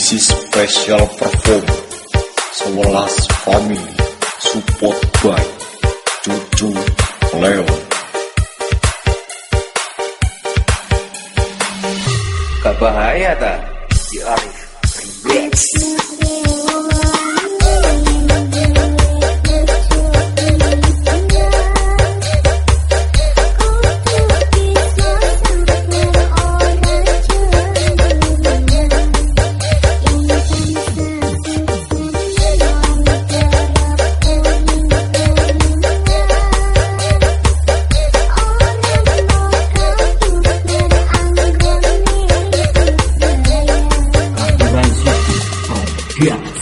This is special perform Sewelas Family Support by Cucu Leon Gak bahaya tak? Si Arif. Remix Yeah.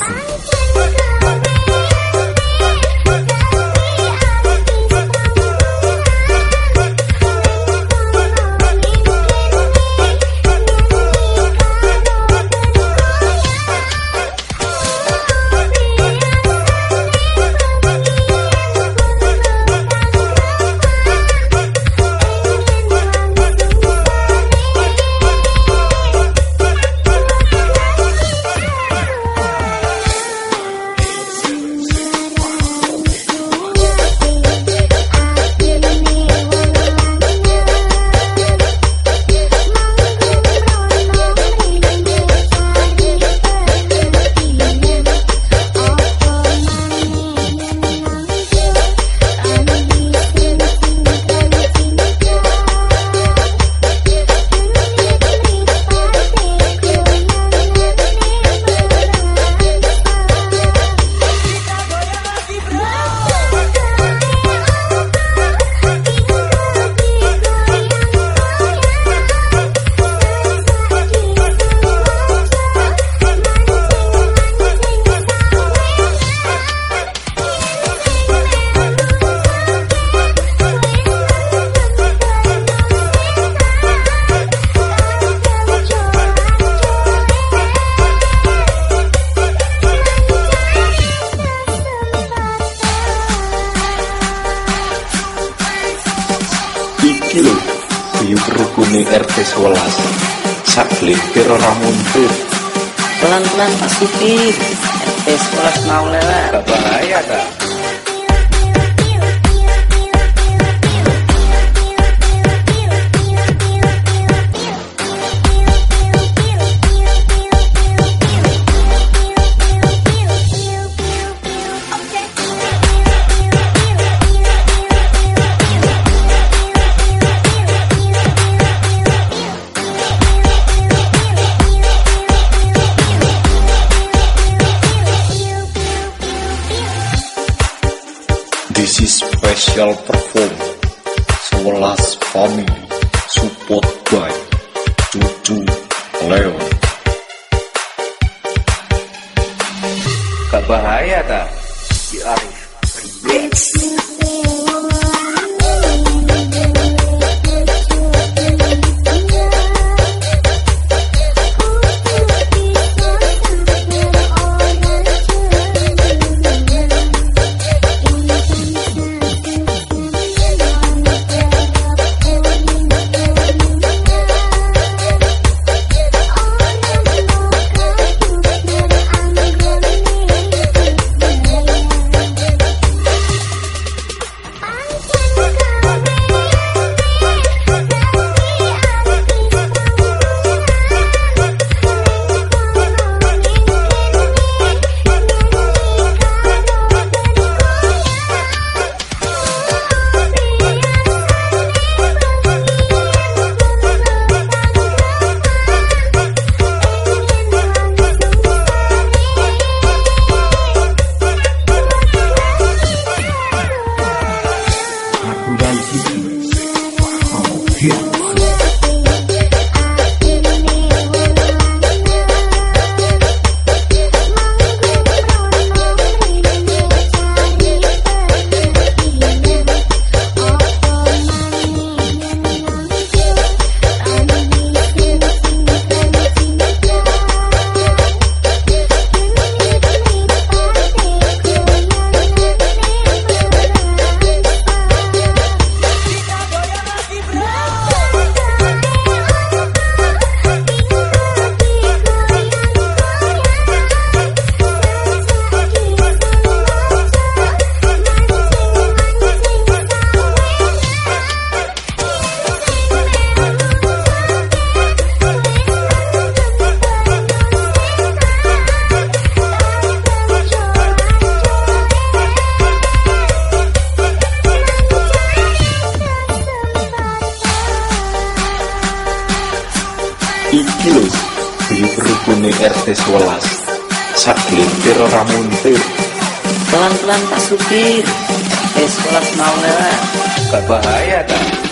Iki lho Biu rukuni RT 11 Sakli Pirora Muntur Pelan-pelan Pasifik RT 11 mau lewat special perform Sewelas Family Support by Cucu Leon Gak bahaya tak? yeah rukune RT 11. Saklintir ora muntir. Pelan-pelan Pak Supir. RT 11 mau lewat. Gak bahaya tak?